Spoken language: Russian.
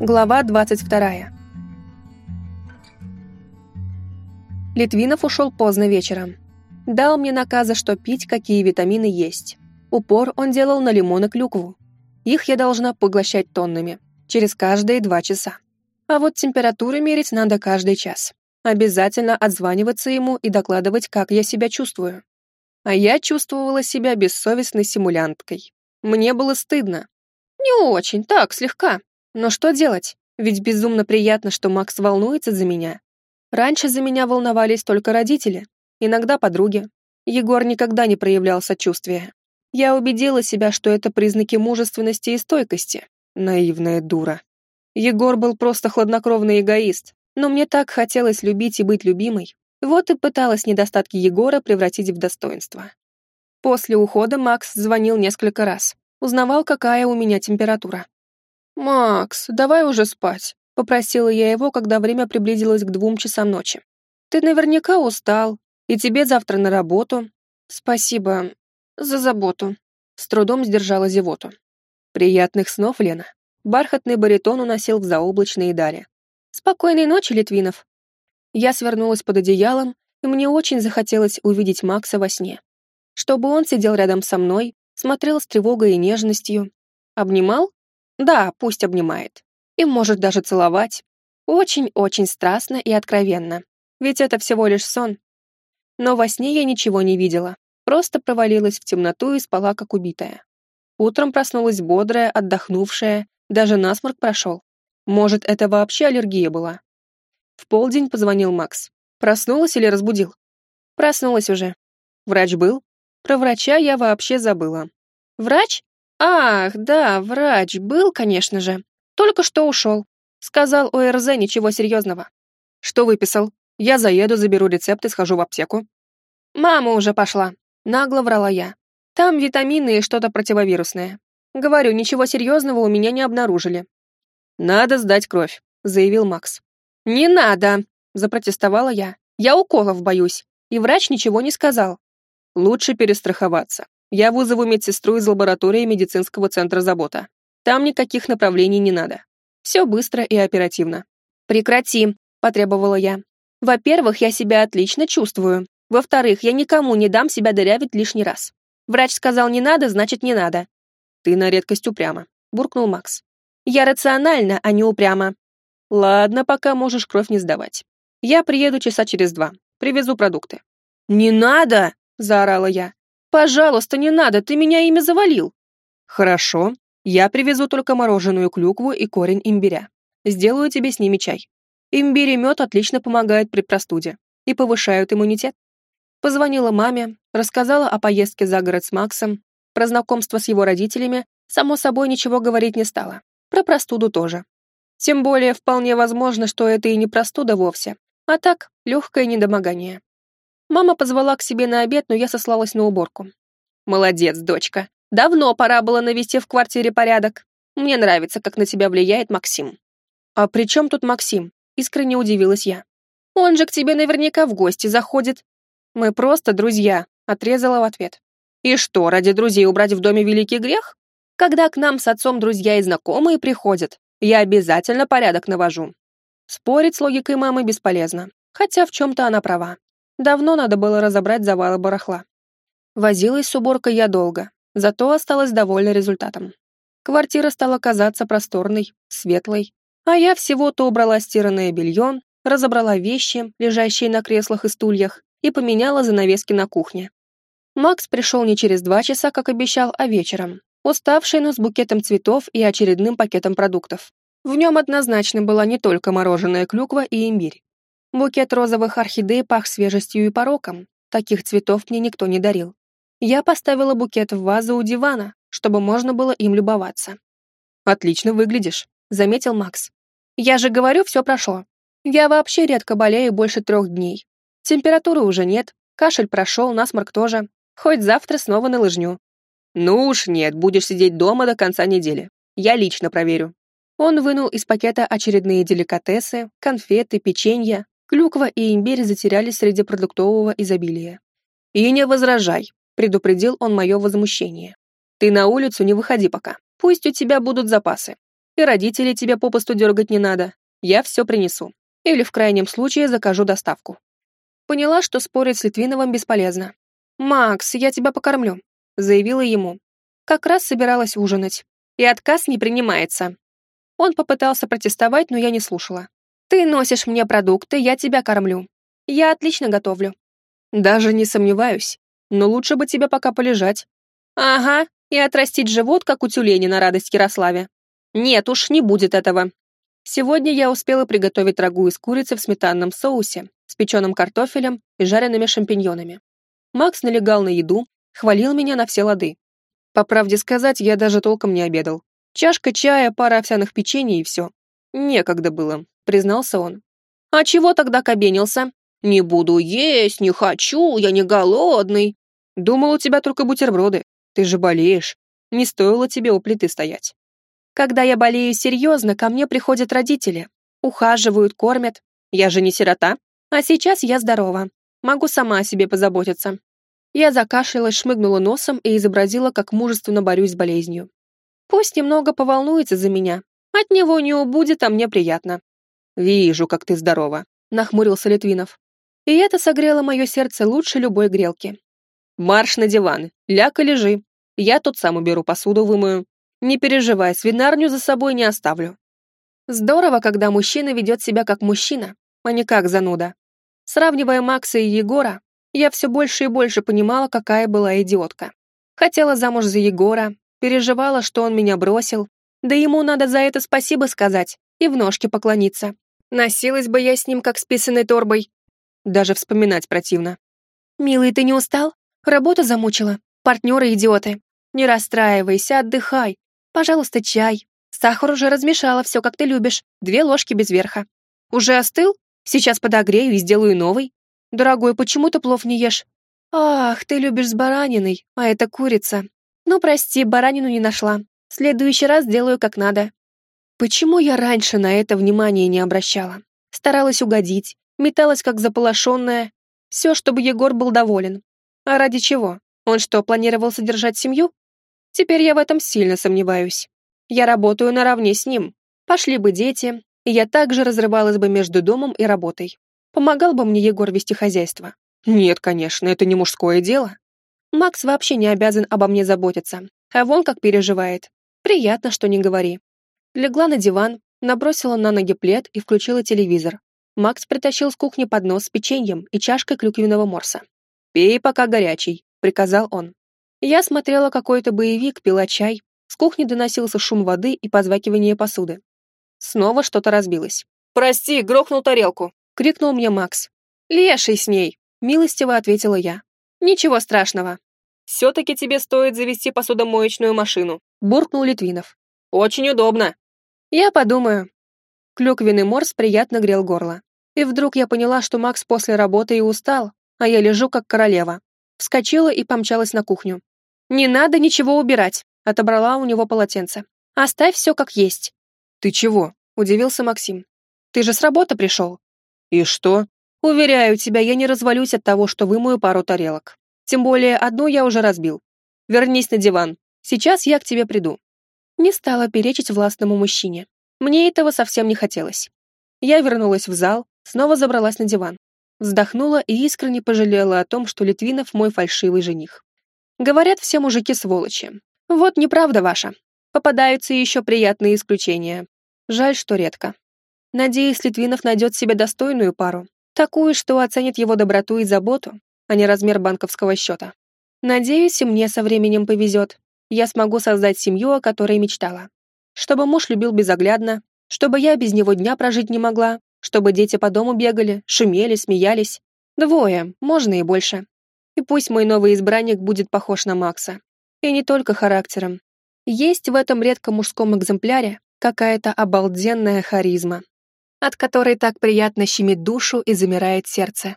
Глава 22. Литвинов ушел поздно вечером. Дал мне наказы, что пить, какие витамины есть. Упор он делал на лимон и клюкву. Их я должна поглощать тоннами, через каждые два часа. А вот температуру мерить надо каждый час. Обязательно отзваниваться ему и докладывать, как я себя чувствую. А я чувствовала себя бессовестной симулянткой. Мне было стыдно. Не очень, так, слегка. Но что делать? Ведь безумно приятно, что Макс волнуется за меня. Раньше за меня волновались только родители, иногда подруги. Егор никогда не проявлял сочувствия. Я убедила себя, что это признаки мужественности и стойкости. Наивная дура. Егор был просто хладнокровный эгоист, но мне так хотелось любить и быть любимой. Вот и пыталась недостатки Егора превратить в достоинство. После ухода Макс звонил несколько раз. Узнавал, какая у меня температура. «Макс, давай уже спать», — попросила я его, когда время приблизилось к двум часам ночи. «Ты наверняка устал, и тебе завтра на работу. Спасибо за заботу». С трудом сдержала зевоту. «Приятных снов, Лена». Бархатный баритон уносил в заоблачные дали. «Спокойной ночи, Литвинов». Я свернулась под одеялом, и мне очень захотелось увидеть Макса во сне. Чтобы он сидел рядом со мной, смотрел с тревогой и нежностью. Обнимал? Да, пусть обнимает. И может даже целовать. Очень-очень страстно и откровенно. Ведь это всего лишь сон. Но во сне я ничего не видела. Просто провалилась в темноту и спала, как убитая. Утром проснулась бодрая, отдохнувшая, даже насморк прошел. Может, это вообще аллергия была? В полдень позвонил Макс. Проснулась или разбудил? Проснулась уже. Врач был? Про врача я вообще забыла. Врач? Ах, да, врач был, конечно же. Только что ушел. Сказал ОРЗ ничего серьезного. Что выписал? Я заеду, заберу рецепт и схожу в аптеку. Мама уже пошла. Нагло врала я. Там витамины и что-то противовирусное. Говорю, ничего серьезного у меня не обнаружили. Надо сдать кровь, заявил Макс. Не надо, запротестовала я. Я уколов боюсь. И врач ничего не сказал. Лучше перестраховаться. Я вызову медсестру из лаборатории медицинского центра «Забота». Там никаких направлений не надо. Все быстро и оперативно. «Прекрати», — потребовала я. «Во-первых, я себя отлично чувствую. Во-вторых, я никому не дам себя дырявить лишний раз. Врач сказал не надо, значит не надо». «Ты на редкость упряма», — буркнул Макс. «Я рационально, а не упряма». «Ладно, пока можешь кровь не сдавать. Я приеду часа через два. Привезу продукты». «Не надо!» — заорала я. «Пожалуйста, не надо, ты меня ими завалил». «Хорошо, я привезу только мороженую клюкву и корень имбиря. Сделаю тебе с ними чай. Имбирь и мед отлично помогают при простуде и повышают иммунитет». Позвонила маме, рассказала о поездке за город с Максом, про знакомство с его родителями, само собой ничего говорить не стала. Про простуду тоже. Тем более, вполне возможно, что это и не простуда вовсе, а так, легкое недомогание. Мама позвала к себе на обед, но я сослалась на уборку. «Молодец, дочка. Давно пора было навести в квартире порядок. Мне нравится, как на тебя влияет Максим». «А при чем тут Максим?» — искренне удивилась я. «Он же к тебе наверняка в гости заходит». «Мы просто друзья», — отрезала в ответ. «И что, ради друзей убрать в доме великий грех? Когда к нам с отцом друзья и знакомые приходят, я обязательно порядок навожу». Спорить с логикой мамы бесполезно, хотя в чем-то она права. Давно надо было разобрать завалы барахла. Возилась с уборкой я долго, зато осталась довольна результатом. Квартира стала казаться просторной, светлой, а я всего-то убрала стиранное белье, разобрала вещи, лежащие на креслах и стульях, и поменяла занавески на кухне. Макс пришел не через два часа, как обещал, а вечером, уставший, но с букетом цветов и очередным пакетом продуктов. В нем однозначно была не только мороженая клюква и имбирь. Букет розовых орхидей пах свежестью и пороком. Таких цветов мне никто не дарил. Я поставила букет в вазу у дивана, чтобы можно было им любоваться. «Отлично выглядишь», — заметил Макс. «Я же говорю, все прошло. Я вообще редко болею больше трех дней. Температуры уже нет, кашель прошел, насморк тоже. Хоть завтра снова на лыжню». «Ну уж нет, будешь сидеть дома до конца недели. Я лично проверю». Он вынул из пакета очередные деликатесы, конфеты, печенье, Клюква и имбирь затерялись среди продуктового изобилия. «И не возражай», — предупредил он мое возмущение. «Ты на улицу не выходи пока. Пусть у тебя будут запасы. И родителей тебе попусту дергать не надо. Я все принесу. Или в крайнем случае закажу доставку. Поняла, что спорить с Литвиновым бесполезно. «Макс, я тебя покормлю», — заявила ему. Как раз собиралась ужинать. И отказ не принимается. Он попытался протестовать, но я не слушала. «Ты носишь мне продукты, я тебя кормлю. Я отлично готовлю». «Даже не сомневаюсь. Но лучше бы тебе пока полежать». «Ага, и отрастить живот, как у тюлени на радость Ярославе. Нет уж, не будет этого. Сегодня я успела приготовить рагу из курицы в сметанном соусе с печеным картофелем и жареными шампиньонами. Макс налегал на еду, хвалил меня на все лады. По правде сказать, я даже толком не обедал. Чашка чая, пара овсяных печений и все. Некогда было, признался он. А чего тогда кабенился? Не буду есть, не хочу, я не голодный. Думал, у тебя только бутерброды. Ты же болеешь. Не стоило тебе у плиты стоять. Когда я болею серьезно, ко мне приходят родители. Ухаживают, кормят. Я же не сирота. А сейчас я здорова. Могу сама о себе позаботиться. Я закашлялась, шмыгнула носом и изобразила, как мужественно борюсь с болезнью. Пусть немного поволнуется за меня. От него не убудет, а мне приятно. «Вижу, как ты здорова», — нахмурился Литвинов. И это согрело мое сердце лучше любой грелки. «Марш на диван, ляг и лежи. Я тут сам уберу посуду, вымою. Не переживай, свинарню за собой не оставлю. Здорово, когда мужчина ведет себя как мужчина, а не как зануда. Сравнивая Макса и Егора, я все больше и больше понимала, какая была идиотка. Хотела замуж за Егора, переживала, что он меня бросил, да ему надо за это спасибо сказать и в ножки поклониться. Носилась бы я с ним, как с писаной торбой. Даже вспоминать противно. «Милый, ты не устал? Работа замучила. Партнеры идиоты. Не расстраивайся, отдыхай. Пожалуйста, чай. Сахар уже размешала, все как ты любишь. Две ложки без верха. Уже остыл? Сейчас подогрею и сделаю новый. Дорогой, почему ты плов не ешь? Ах, ты любишь с бараниной, а это курица. Ну, прости, баранину не нашла. Следующий раз сделаю как надо. Почему я раньше на это внимание не обращала? Старалась угодить, металась как заполошенная. Все, чтобы Егор был доволен. А ради чего? Он что, планировал содержать семью? Теперь я в этом сильно сомневаюсь. Я работаю наравне с ним. Пошли бы дети, и я также разрывалась бы между домом и работой. Помогал бы мне Егор вести хозяйство. Нет, конечно, это не мужское дело. Макс вообще не обязан обо мне заботиться, а вон как переживает. Приятно, что не говори. Легла на диван, набросила на ноги плед и включила телевизор. Макс притащил с кухни поднос с печеньем и чашкой клюквенного морса. «Пей, пока горячий», — приказал он. Я смотрела какой-то боевик, пила чай. С кухни доносился шум воды и позвакивание посуды. Снова что-то разбилось. «Прости, грохнул тарелку!» — крикнул мне Макс. «Леший с ней!» — милостиво ответила я. «Ничего страшного. Все-таки тебе стоит завести посудомоечную машину», — буркнул Литвинов. «Очень удобно». «Я подумаю». Клюквенный морс приятно грел горло. И вдруг я поняла, что Макс после работы и устал, а я лежу как королева. Вскочила и помчалась на кухню. «Не надо ничего убирать», — отобрала у него полотенце. «Оставь все как есть». «Ты чего?» — удивился Максим. «Ты же с работы пришел». «И что?» «Уверяю тебя, я не развалюсь от того, что вымою пару тарелок. Тем более одну я уже разбил. Вернись на диван. Сейчас я к тебе приду». Не стала перечить властному мужчине. Мне этого совсем не хотелось. Я вернулась в зал, снова забралась на диван. Вздохнула и искренне пожалела о том, что Литвинов мой фальшивый жених. Говорят, все мужики сволочи. Вот неправда ваша. Попадаются еще приятные исключения. Жаль, что редко. Надеюсь, Литвинов найдет себе достойную пару. Такую, что оценит его доброту и заботу, а не размер банковского счета. Надеюсь, и мне со временем повезет. Я смогу создать семью, о которой мечтала. Чтобы муж любил безоглядно, чтобы я без него дня прожить не могла, чтобы дети по дому бегали, шумели, смеялись. Двое, можно и больше. И пусть мой новый избранник будет похож на Макса. И не только характером. Есть в этом редко мужском экземпляре какая-то обалденная харизма, от которой так приятно щемит душу и замирает сердце.